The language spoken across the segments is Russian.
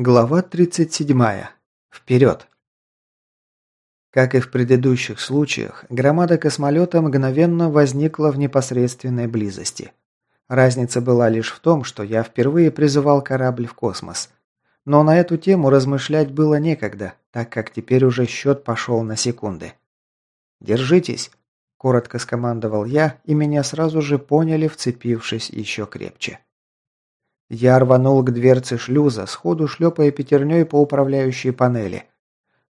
Глава 37. Вперед! Как и в предыдущих случаях, громада космолета мгновенно возникла в непосредственной близости. Разница была лишь в том, что я впервые призывал корабль в космос. Но на эту тему размышлять было некогда, так как теперь уже счет пошел на секунды. «Держитесь!» – коротко скомандовал я, и меня сразу же поняли, вцепившись еще крепче. Я рванул к дверце шлюза, сходу шлепая пятерней по управляющей панели.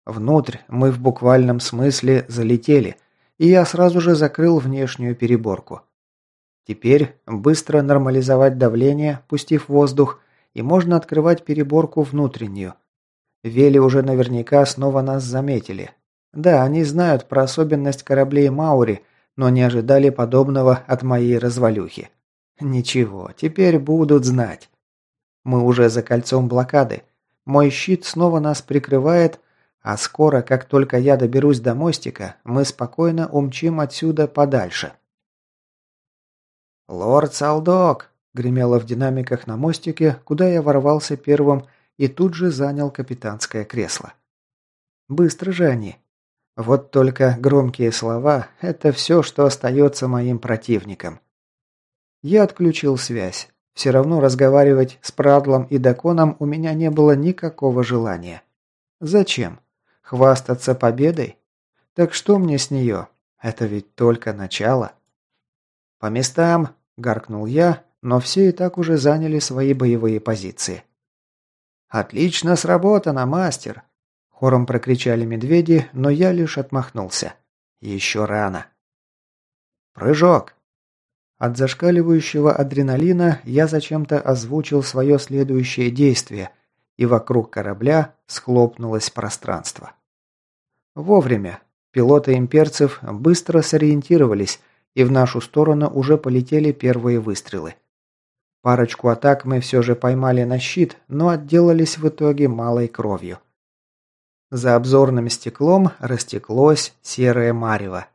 Внутрь мы в буквальном смысле залетели, и я сразу же закрыл внешнюю переборку. Теперь быстро нормализовать давление, пустив воздух, и можно открывать переборку внутреннюю. Вели уже наверняка снова нас заметили. Да, они знают про особенность кораблей Маури, но не ожидали подобного от моей развалюхи. Ничего, теперь будут знать. Мы уже за кольцом блокады. Мой щит снова нас прикрывает, а скоро, как только я доберусь до мостика, мы спокойно умчим отсюда подальше. «Лорд Салдок!» – гремело в динамиках на мостике, куда я ворвался первым и тут же занял капитанское кресло. Быстро же они. Вот только громкие слова – это все, что остается моим противникам. Я отключил связь. Все равно разговаривать с Прадлом и Даконом у меня не было никакого желания. Зачем? Хвастаться победой? Так что мне с нее? Это ведь только начало. «По местам!» – гаркнул я, но все и так уже заняли свои боевые позиции. «Отлично сработано, мастер!» – хором прокричали медведи, но я лишь отмахнулся. «Еще рано!» «Прыжок!» От зашкаливающего адреналина я зачем-то озвучил свое следующее действие, и вокруг корабля схлопнулось пространство. Вовремя. Пилоты имперцев быстро сориентировались, и в нашу сторону уже полетели первые выстрелы. Парочку атак мы все же поймали на щит, но отделались в итоге малой кровью. За обзорным стеклом растеклось серое марево.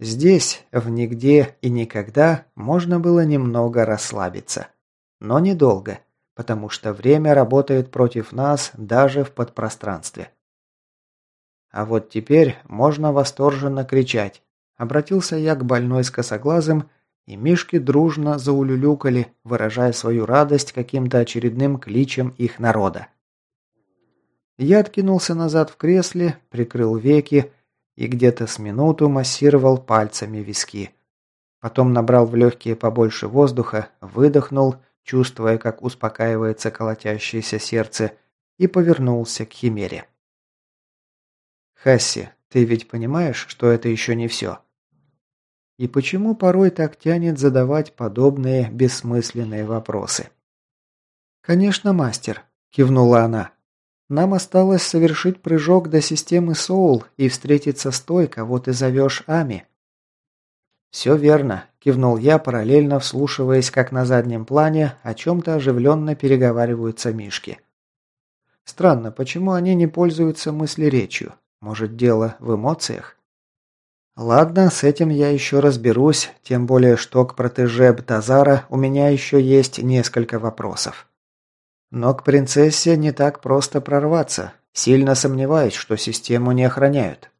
Здесь, в нигде и никогда, можно было немного расслабиться. Но недолго, потому что время работает против нас даже в подпространстве. А вот теперь можно восторженно кричать. Обратился я к больной с косоглазым, и мишки дружно заулюлюкали, выражая свою радость каким-то очередным кличем их народа. Я откинулся назад в кресле, прикрыл веки и где-то с минуту массировал пальцами виски. Потом набрал в легкие побольше воздуха, выдохнул, чувствуя, как успокаивается колотящееся сердце, и повернулся к Химере. «Хасси, ты ведь понимаешь, что это еще не все?» И почему порой так тянет задавать подобные бессмысленные вопросы? «Конечно, мастер», – кивнула она. Нам осталось совершить прыжок до системы Соул и встретиться с той, кого ты зовешь Ами». «Все верно», – кивнул я, параллельно вслушиваясь, как на заднем плане о чем-то оживленно переговариваются Мишки. «Странно, почему они не пользуются мыслеречью? Может, дело в эмоциях?» «Ладно, с этим я еще разберусь, тем более, что к протеже Бтазара у меня еще есть несколько вопросов». Но к принцессе не так просто прорваться. Сильно сомневаюсь, что систему не охраняют.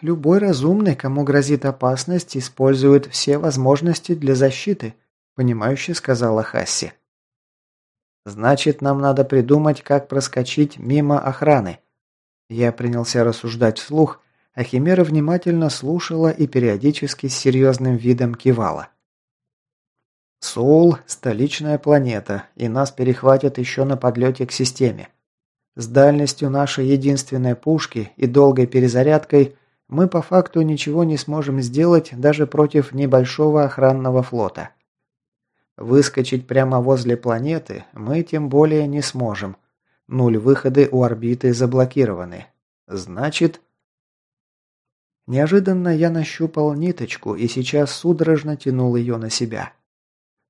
Любой разумный, кому грозит опасность, использует все возможности для защиты, понимающе сказала Хасси. Значит, нам надо придумать, как проскочить мимо охраны. Я принялся рассуждать вслух, а Химера внимательно слушала и периодически с серьезным видом кивала. Соул – столичная планета, и нас перехватят еще на подлете к системе. С дальностью нашей единственной пушки и долгой перезарядкой мы по факту ничего не сможем сделать даже против небольшого охранного флота. Выскочить прямо возле планеты мы тем более не сможем. Нуль выходы у орбиты заблокированы. Значит... Неожиданно я нащупал ниточку и сейчас судорожно тянул ее на себя.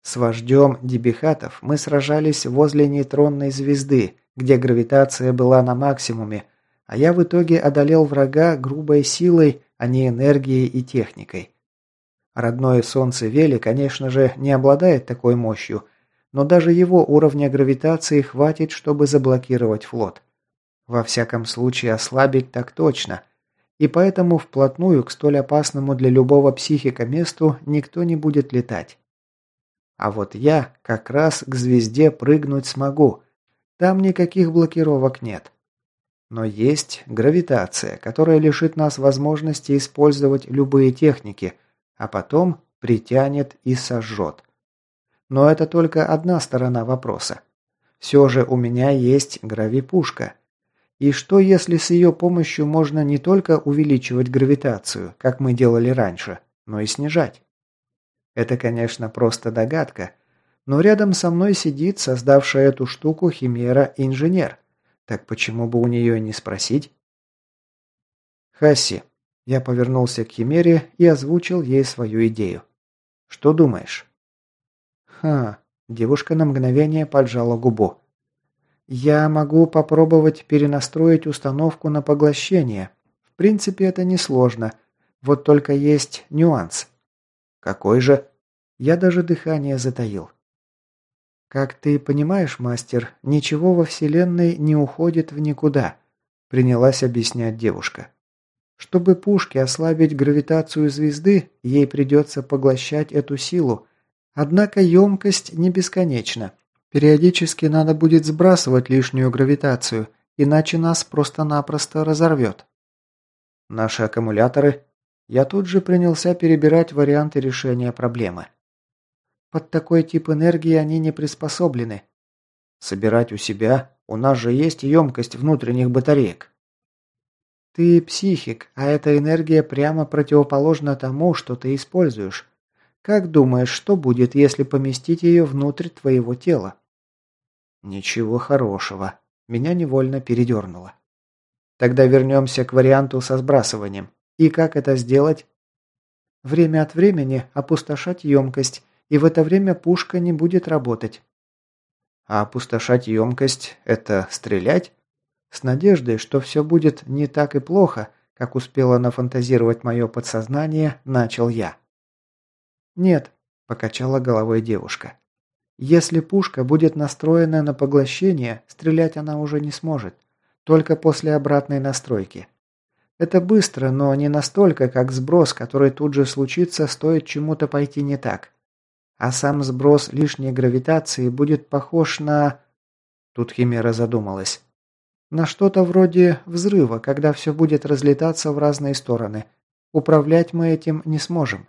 С вождем Дебихатов мы сражались возле нейтронной звезды, где гравитация была на максимуме, а я в итоге одолел врага грубой силой, а не энергией и техникой. Родное солнце Вели, конечно же, не обладает такой мощью, но даже его уровня гравитации хватит, чтобы заблокировать флот. Во всяком случае, ослабить так точно. И поэтому вплотную к столь опасному для любого психика месту никто не будет летать. А вот я как раз к звезде прыгнуть смогу. Там никаких блокировок нет. Но есть гравитация, которая лишит нас возможности использовать любые техники, а потом притянет и сожжет. Но это только одна сторона вопроса. Все же у меня есть гравипушка. И что если с ее помощью можно не только увеличивать гравитацию, как мы делали раньше, но и снижать? Это, конечно, просто догадка, но рядом со мной сидит создавшая эту штуку химера-инженер. Так почему бы у нее не спросить? Хасси. Я повернулся к химере и озвучил ей свою идею. Что думаешь? Ха. Девушка на мгновение поджала губу. Я могу попробовать перенастроить установку на поглощение. В принципе, это несложно. Вот только есть нюанс. Какой же? Я даже дыхание затаил. «Как ты понимаешь, мастер, ничего во Вселенной не уходит в никуда», – принялась объяснять девушка. «Чтобы пушке ослабить гравитацию звезды, ей придется поглощать эту силу. Однако емкость не бесконечна. Периодически надо будет сбрасывать лишнюю гравитацию, иначе нас просто-напросто разорвет». «Наши аккумуляторы?» Я тут же принялся перебирать варианты решения проблемы. Под такой тип энергии они не приспособлены. Собирать у себя? У нас же есть емкость внутренних батареек. Ты психик, а эта энергия прямо противоположна тому, что ты используешь. Как думаешь, что будет, если поместить ее внутрь твоего тела? Ничего хорошего. Меня невольно передернуло. Тогда вернемся к варианту со сбрасыванием. И как это сделать? Время от времени опустошать емкость и в это время пушка не будет работать. А опустошать емкость – это стрелять? С надеждой, что все будет не так и плохо, как успело нафантазировать мое подсознание, начал я. «Нет», – покачала головой девушка. «Если пушка будет настроена на поглощение, стрелять она уже не сможет. Только после обратной настройки. Это быстро, но не настолько, как сброс, который тут же случится, стоит чему-то пойти не так. А сам сброс лишней гравитации будет похож на... Тут Химера задумалась. На что-то вроде взрыва, когда все будет разлетаться в разные стороны. Управлять мы этим не сможем.